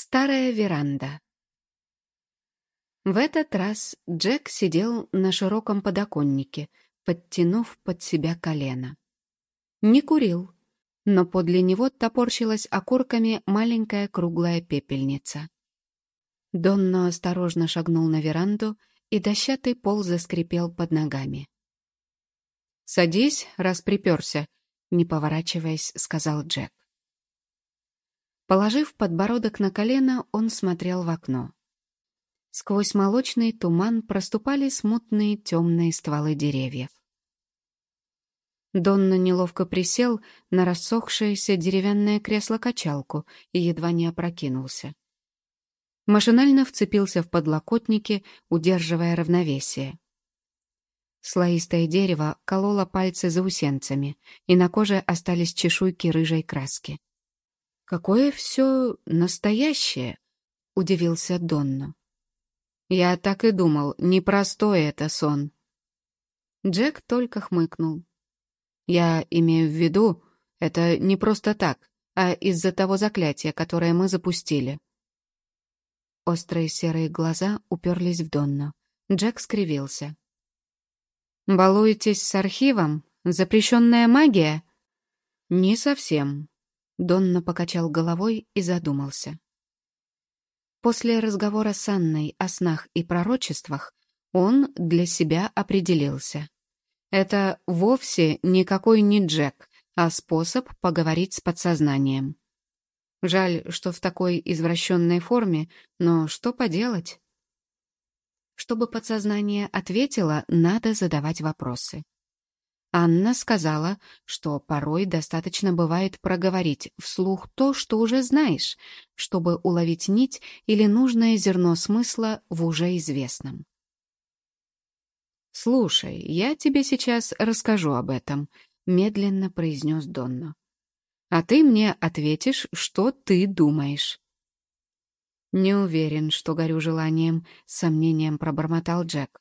Старая веранда. В этот раз Джек сидел на широком подоконнике, подтянув под себя колено. Не курил, но подле него топорщилась окурками маленькая круглая пепельница. Донно осторожно шагнул на веранду, и дощатый пол заскрипел под ногами. «Садись, раз приперся», — не поворачиваясь, сказал Джек. Положив подбородок на колено, он смотрел в окно. Сквозь молочный туман проступали смутные темные стволы деревьев. Донна неловко присел на рассохшееся деревянное кресло-качалку и едва не опрокинулся. Машинально вцепился в подлокотники, удерживая равновесие. Слоистое дерево кололо пальцы заусенцами, и на коже остались чешуйки рыжей краски. «Какое все настоящее!» — удивился Донно. «Я так и думал, непростой это сон». Джек только хмыкнул. «Я имею в виду, это не просто так, а из-за того заклятия, которое мы запустили». Острые серые глаза уперлись в Донно. Джек скривился. «Балуетесь с архивом? Запрещенная магия?» «Не совсем. Донна покачал головой и задумался. После разговора с Анной о снах и пророчествах он для себя определился. Это вовсе никакой не Джек, а способ поговорить с подсознанием. Жаль, что в такой извращенной форме, но что поделать? Чтобы подсознание ответило, надо задавать вопросы. Анна сказала, что порой достаточно бывает проговорить вслух то, что уже знаешь, чтобы уловить нить или нужное зерно смысла в уже известном. «Слушай, я тебе сейчас расскажу об этом», — медленно произнес Донно. «А ты мне ответишь, что ты думаешь». «Не уверен, что горю желанием», — с сомнением пробормотал Джек.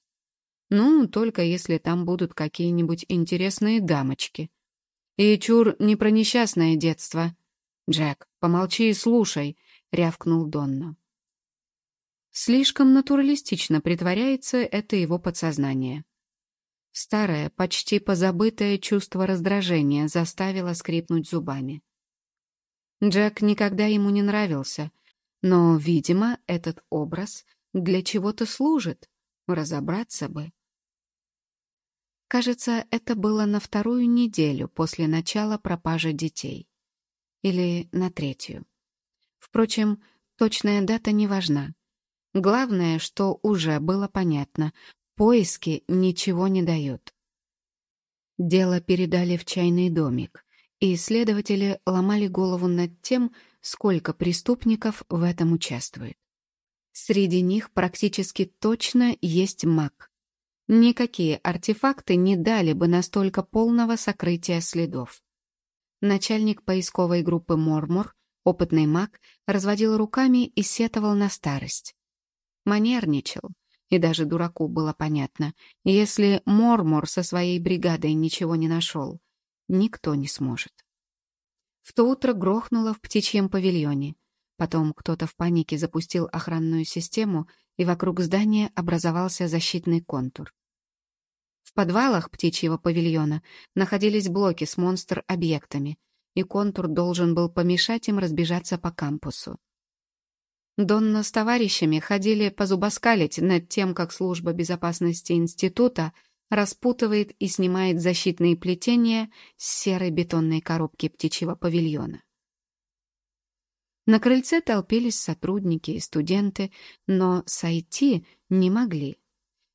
Ну, только если там будут какие-нибудь интересные дамочки. И чур не про несчастное детство. Джек, помолчи и слушай, рявкнул Донна. Слишком натуралистично притворяется это его подсознание. Старое, почти позабытое чувство раздражения заставило скрипнуть зубами. Джек никогда ему не нравился, но, видимо, этот образ для чего-то служит. Разобраться бы. Кажется, это было на вторую неделю после начала пропажи детей. Или на третью. Впрочем, точная дата не важна. Главное, что уже было понятно, поиски ничего не дают. Дело передали в чайный домик, и исследователи ломали голову над тем, сколько преступников в этом участвует. Среди них практически точно есть маг, Никакие артефакты не дали бы настолько полного сокрытия следов. Начальник поисковой группы Мормор, опытный маг, разводил руками и сетовал на старость. Манерничал, и даже дураку было понятно, если Мормор со своей бригадой ничего не нашел, никто не сможет. В то утро грохнуло в птичьем павильоне. Потом кто-то в панике запустил охранную систему, и вокруг здания образовался защитный контур. Подвалах птичьего павильона находились блоки с монстр-объектами, и контур должен был помешать им разбежаться по кампусу. Донна с товарищами ходили позубоскалить над тем, как служба безопасности института распутывает и снимает защитные плетения с серой бетонной коробки птичьего павильона. На крыльце толпились сотрудники и студенты, но сойти не могли.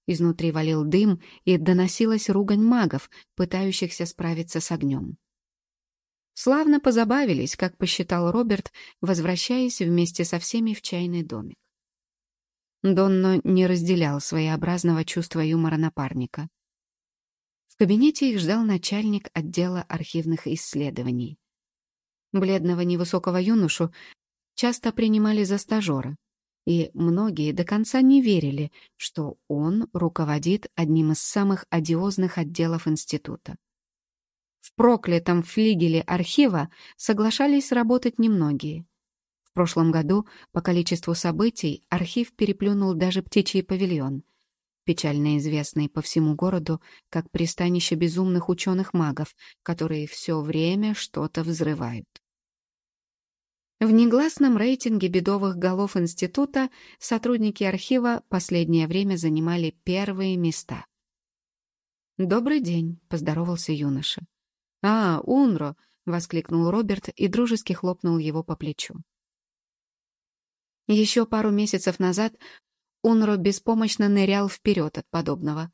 Изнутри валил дым, и доносилась ругань магов, пытающихся справиться с огнем. Славно позабавились, как посчитал Роберт, возвращаясь вместе со всеми в чайный домик. Донно не разделял своеобразного чувства юмора напарника. В кабинете их ждал начальник отдела архивных исследований. Бледного невысокого юношу часто принимали за стажера, и многие до конца не верили, что он руководит одним из самых одиозных отделов института. В проклятом флигеле архива соглашались работать немногие. В прошлом году по количеству событий архив переплюнул даже птичий павильон, печально известный по всему городу как пристанище безумных ученых-магов, которые все время что-то взрывают. В негласном рейтинге бедовых голов института сотрудники архива последнее время занимали первые места. «Добрый день», — поздоровался юноша. «А, Унро!» — воскликнул Роберт и дружески хлопнул его по плечу. Еще пару месяцев назад Унро беспомощно нырял вперед от подобного,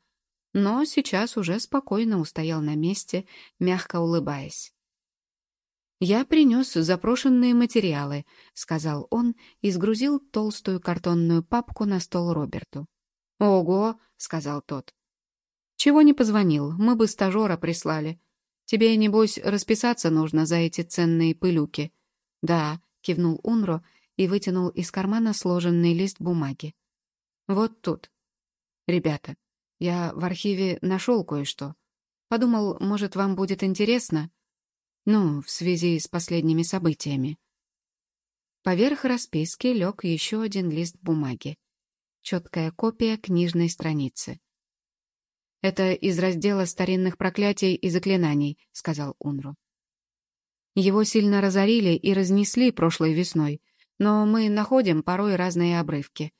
но сейчас уже спокойно устоял на месте, мягко улыбаясь. «Я принес запрошенные материалы», — сказал он и сгрузил толстую картонную папку на стол Роберту. «Ого», — сказал тот. «Чего не позвонил? Мы бы стажера прислали. Тебе, небось, расписаться нужно за эти ценные пылюки». «Да», — кивнул Унро и вытянул из кармана сложенный лист бумаги. «Вот тут. Ребята, я в архиве нашел кое-что. Подумал, может, вам будет интересно? Ну, в связи с последними событиями». Поверх расписки лег еще один лист бумаги. Четкая копия книжной страницы. «Это из раздела старинных проклятий и заклинаний», — сказал Унру. «Его сильно разорили и разнесли прошлой весной, но мы находим порой разные обрывки.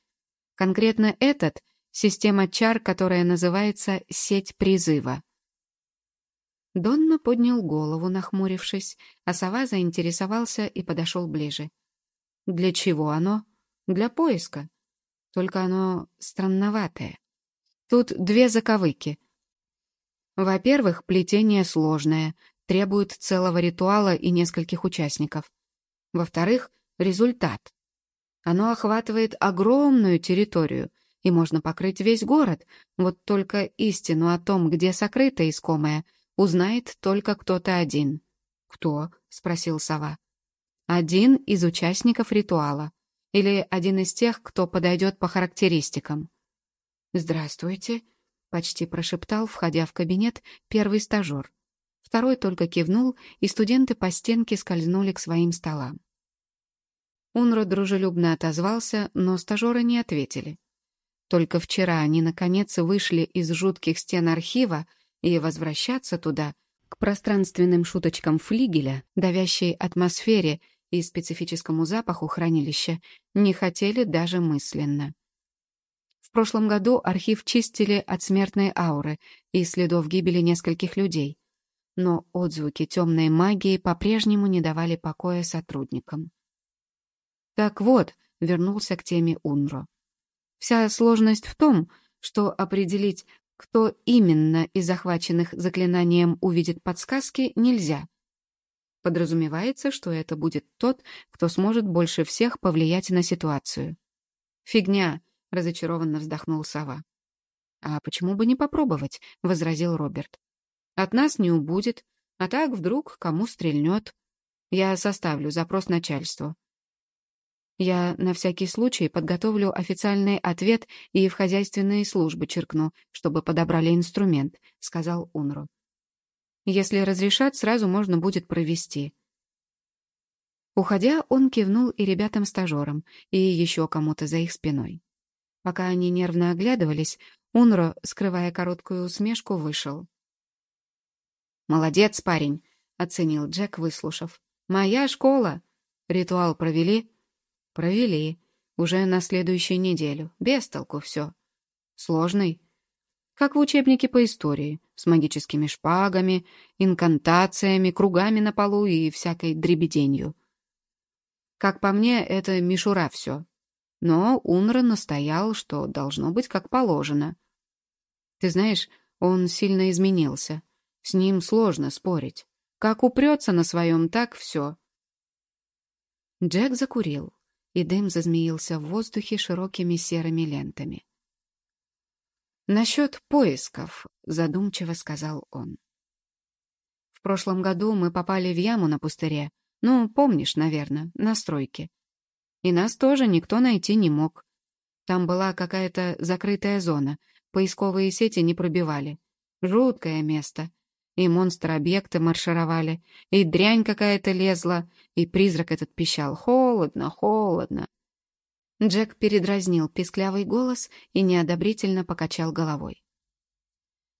Конкретно этот — система чар, которая называется «сеть призыва». Донна поднял голову, нахмурившись, а сова заинтересовался и подошел ближе. «Для чего оно?» «Для поиска. Только оно странноватое». Тут две заковыки. Во-первых, плетение сложное, требует целого ритуала и нескольких участников. Во-вторых, результат. Оно охватывает огромную территорию, и можно покрыть весь город, вот только истину о том, где сокрыто искомое, узнает только кто-то один. «Кто?» — спросил сова. «Один из участников ритуала. Или один из тех, кто подойдет по характеристикам. «Здравствуйте», — почти прошептал, входя в кабинет, первый стажер. Второй только кивнул, и студенты по стенке скользнули к своим столам. Унро дружелюбно отозвался, но стажеры не ответили. Только вчера они, наконец, вышли из жутких стен архива, и возвращаться туда, к пространственным шуточкам флигеля, давящей атмосфере и специфическому запаху хранилища, не хотели даже мысленно. В прошлом году архив чистили от смертной ауры и следов гибели нескольких людей. Но отзвуки темной магии по-прежнему не давали покоя сотрудникам. Так вот, вернулся к теме Унро. Вся сложность в том, что определить, кто именно из захваченных заклинанием увидит подсказки, нельзя. Подразумевается, что это будет тот, кто сможет больше всех повлиять на ситуацию. Фигня. — разочарованно вздохнул сова. «А почему бы не попробовать?» — возразил Роберт. «От нас не убудет, а так вдруг кому стрельнет. Я составлю запрос начальству. Я на всякий случай подготовлю официальный ответ и в хозяйственные службы черкну, чтобы подобрали инструмент», — сказал Унру. «Если разрешат, сразу можно будет провести». Уходя, он кивнул и ребятам-стажерам, и еще кому-то за их спиной. Пока они нервно оглядывались, Унро, скрывая короткую усмешку, вышел. «Молодец, парень», — оценил Джек, выслушав. «Моя школа. Ритуал провели?» «Провели. Уже на следующую неделю. Без толку все. Сложный. Как в учебнике по истории, с магическими шпагами, инкантациями, кругами на полу и всякой дребеденью. Как по мне, это мишура все. Но Унра настоял, что должно быть как положено. Ты знаешь, он сильно изменился. С ним сложно спорить. Как упрется на своем, так все. Джек закурил, и дым зазмеился в воздухе широкими серыми лентами. «Насчет поисков», — задумчиво сказал он. «В прошлом году мы попали в яму на пустыре. Ну, помнишь, наверное, на стройке. И нас тоже никто найти не мог. Там была какая-то закрытая зона, поисковые сети не пробивали. Жуткое место. И монстр-объекты маршировали, и дрянь какая-то лезла, и призрак этот пищал «Холодно, холодно». Джек передразнил писклявый голос и неодобрительно покачал головой.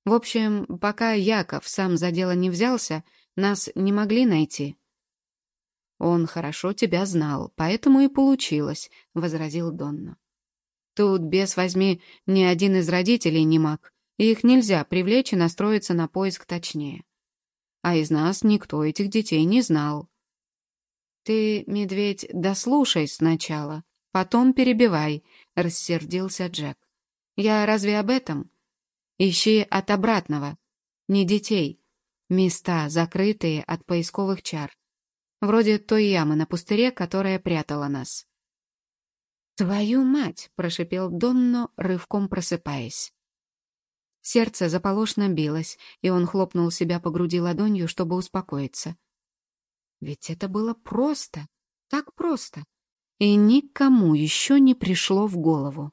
В общем, пока Яков сам за дело не взялся, нас не могли найти. «Он хорошо тебя знал, поэтому и получилось», — возразил Донна. «Тут, без возьми, ни один из родителей не маг, их нельзя привлечь и настроиться на поиск точнее. А из нас никто этих детей не знал». «Ты, медведь, дослушай сначала, потом перебивай», — рассердился Джек. «Я разве об этом? Ищи от обратного. Не детей. Места, закрытые от поисковых чар. Вроде той ямы на пустыре, которая прятала нас. «Твою мать!» — прошипел Донно, рывком просыпаясь. Сердце заполошно билось, и он хлопнул себя по груди ладонью, чтобы успокоиться. Ведь это было просто, так просто, и никому еще не пришло в голову.